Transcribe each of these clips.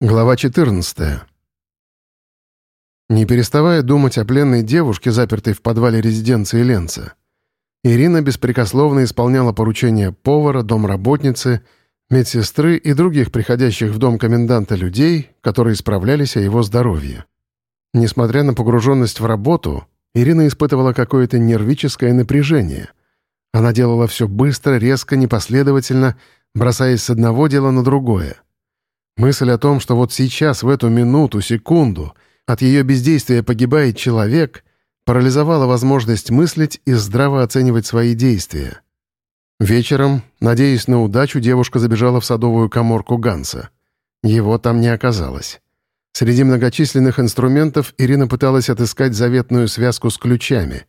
Глава 14. Не переставая думать о пленной девушке, запертой в подвале резиденции Ленца, Ирина беспрекословно исполняла поручения повара, домработницы, медсестры и других приходящих в дом коменданта людей, которые справлялись о его здоровье. Несмотря на погруженность в работу, Ирина испытывала какое-то нервическое напряжение. Она делала все быстро, резко, непоследовательно, бросаясь с одного дела на другое — Мысль о том, что вот сейчас, в эту минуту, секунду, от ее бездействия погибает человек, парализовала возможность мыслить и здраво оценивать свои действия. Вечером, надеясь на удачу, девушка забежала в садовую коморку Ганса. Его там не оказалось. Среди многочисленных инструментов Ирина пыталась отыскать заветную связку с ключами.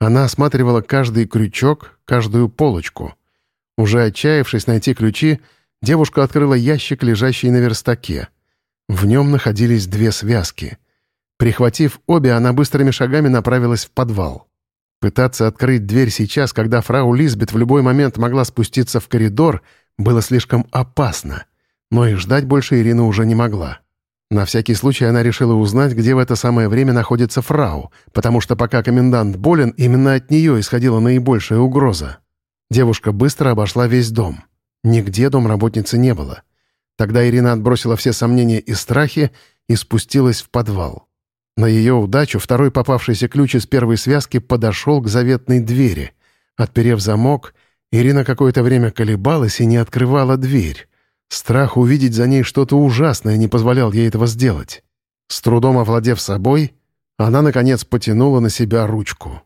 Она осматривала каждый крючок, каждую полочку. Уже отчаявшись найти ключи, Девушка открыла ящик, лежащий на верстаке. В нем находились две связки. Прихватив обе, она быстрыми шагами направилась в подвал. Пытаться открыть дверь сейчас, когда фрау Лизбет в любой момент могла спуститься в коридор, было слишком опасно. Но и ждать больше Ирина уже не могла. На всякий случай она решила узнать, где в это самое время находится фрау, потому что пока комендант болен, именно от нее исходила наибольшая угроза. Девушка быстро обошла весь дом. Нигде домработницы не было. Тогда Ирина отбросила все сомнения и страхи и спустилась в подвал. На ее удачу второй попавшийся ключ из первой связки подошел к заветной двери. Отперев замок, Ирина какое-то время колебалась и не открывала дверь. Страх увидеть за ней что-то ужасное не позволял ей этого сделать. С трудом овладев собой, она, наконец, потянула на себя ручку.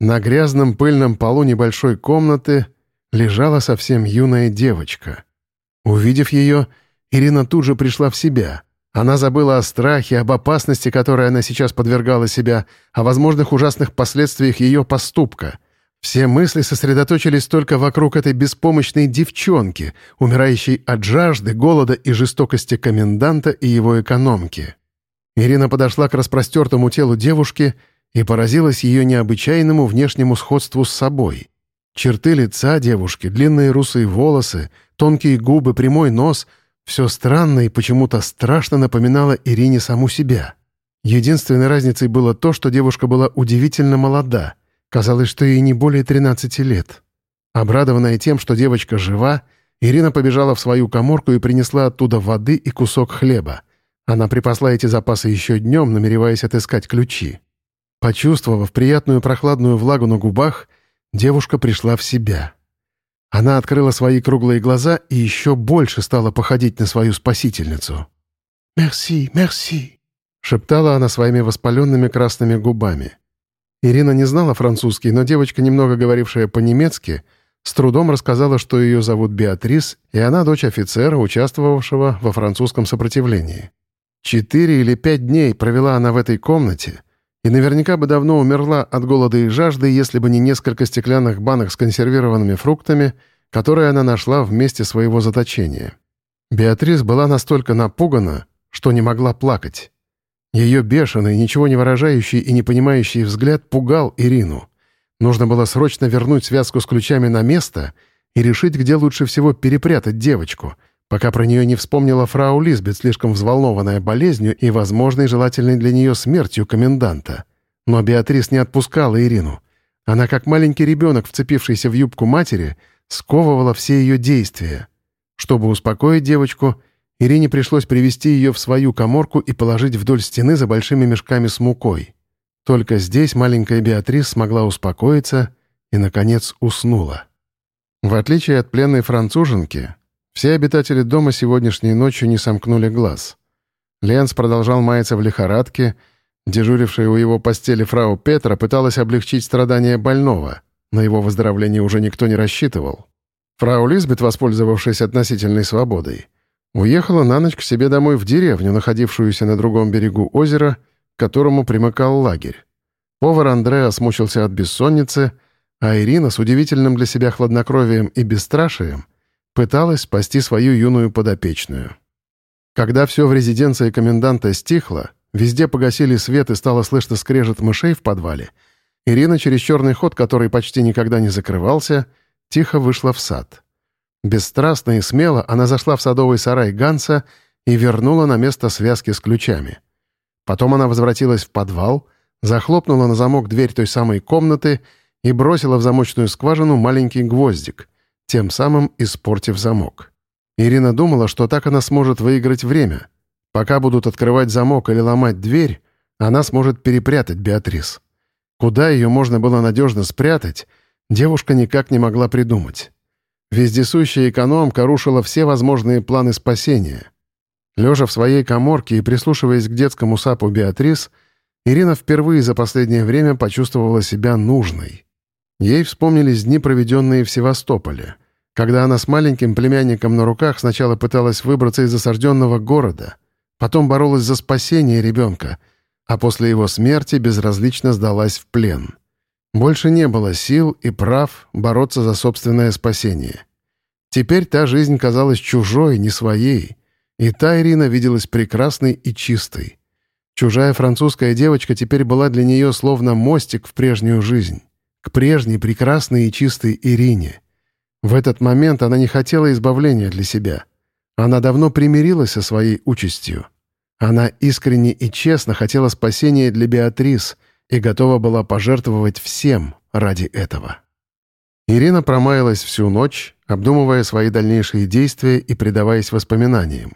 На грязном пыльном полу небольшой комнаты — лежала совсем юная девочка. Увидев ее, Ирина тут же пришла в себя. Она забыла о страхе, об опасности, которой она сейчас подвергала себя, о возможных ужасных последствиях ее поступка. Все мысли сосредоточились только вокруг этой беспомощной девчонки, умирающей от жажды, голода и жестокости коменданта и его экономки. Ирина подошла к распростертому телу девушки и поразилась ее необычайному внешнему сходству с собой — Черты лица девушки, длинные русые волосы, тонкие губы, прямой нос — все странно и почему-то страшно напоминало Ирине саму себя. Единственной разницей было то, что девушка была удивительно молода. Казалось, что ей не более 13 лет. Обрадованная тем, что девочка жива, Ирина побежала в свою коморку и принесла оттуда воды и кусок хлеба. Она припасла эти запасы еще днем, намереваясь отыскать ключи. Почувствовав приятную прохладную влагу на губах, девушка пришла в себя. Она открыла свои круглые глаза и еще больше стала походить на свою спасительницу. «Мерси, мерси», — шептала она своими воспаленными красными губами. Ирина не знала французский, но девочка, немного говорившая по-немецки, с трудом рассказала, что ее зовут Беатрис, и она дочь офицера, участвовавшего во французском сопротивлении. Четыре или пять дней провела она в этой комнате — и наверняка бы давно умерла от голода и жажды, если бы не несколько стеклянных банок с консервированными фруктами, которые она нашла в месте своего заточения. Беатрис была настолько напугана, что не могла плакать. Ее бешеный, ничего не выражающий и не понимающий взгляд пугал Ирину. Нужно было срочно вернуть связку с ключами на место и решить, где лучше всего перепрятать девочку — пока про нее не вспомнила фрау Лизбет, слишком взволнованная болезнью и возможной желательной для нее смертью коменданта. Но Беатрис не отпускала Ирину. Она, как маленький ребенок, вцепившийся в юбку матери, сковывала все ее действия. Чтобы успокоить девочку, Ирине пришлось привести ее в свою коморку и положить вдоль стены за большими мешками с мукой. Только здесь маленькая Беатрис смогла успокоиться и, наконец, уснула. В отличие от пленной француженки, все обитатели дома сегодняшней ночью не сомкнули глаз. Ленц продолжал маяться в лихорадке. Дежурившая у его постели фрау Петра пыталась облегчить страдания больного. На его выздоровление уже никто не рассчитывал. Фрау Лизбет, воспользовавшись относительной свободой, уехала на ночь к себе домой в деревню, находившуюся на другом берегу озера, к которому примыкал лагерь. Повар Андреа смучился от бессонницы, а Ирина с удивительным для себя хладнокровием и бесстрашием — пыталась спасти свою юную подопечную. Когда все в резиденции коменданта стихло, везде погасили свет и стало слышно скрежет мышей в подвале, Ирина через черный ход, который почти никогда не закрывался, тихо вышла в сад. Бесстрастно и смело она зашла в садовый сарай Ганса и вернула на место связки с ключами. Потом она возвратилась в подвал, захлопнула на замок дверь той самой комнаты и бросила в замочную скважину маленький гвоздик, тем самым испортив замок. Ирина думала, что так она сможет выиграть время. Пока будут открывать замок или ломать дверь, она сможет перепрятать Беатрис. Куда ее можно было надежно спрятать, девушка никак не могла придумать. Вездесущая экономка рушила все возможные планы спасения. Лежа в своей коморке и прислушиваясь к детскому сапу Беатрис, Ирина впервые за последнее время почувствовала себя нужной. Ей вспомнились дни, проведенные в Севастополе, когда она с маленьким племянником на руках сначала пыталась выбраться из осажденного города, потом боролась за спасение ребенка, а после его смерти безразлично сдалась в плен. Больше не было сил и прав бороться за собственное спасение. Теперь та жизнь казалась чужой, не своей, и та Ирина виделась прекрасной и чистой. Чужая французская девочка теперь была для нее словно мостик в прежнюю жизнь, к прежней прекрасной и чистой Ирине. В этот момент она не хотела избавления для себя. Она давно примирилась со своей участью. Она искренне и честно хотела спасения для Беатрис — и готова была пожертвовать всем ради этого. Ирина промаялась всю ночь, обдумывая свои дальнейшие действия и предаваясь воспоминаниям.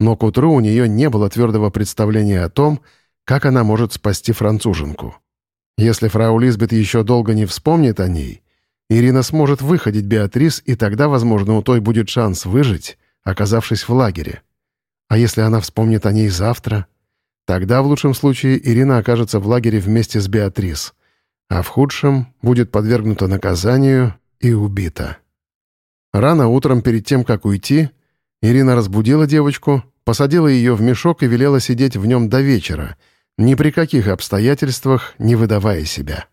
Но к утру у нее не было твердого представления о том, как она может спасти француженку. Если фрау Лизбет еще долго не вспомнит о ней, Ирина сможет выходить Беатрис, и тогда, возможно, у той будет шанс выжить, оказавшись в лагере. А если она вспомнит о ней завтра — Тогда, в лучшем случае, Ирина окажется в лагере вместе с Беатрис, а в худшем будет подвергнута наказанию и убита. Рано утром, перед тем, как уйти, Ирина разбудила девочку, посадила ее в мешок и велела сидеть в нем до вечера, ни при каких обстоятельствах не выдавая себя.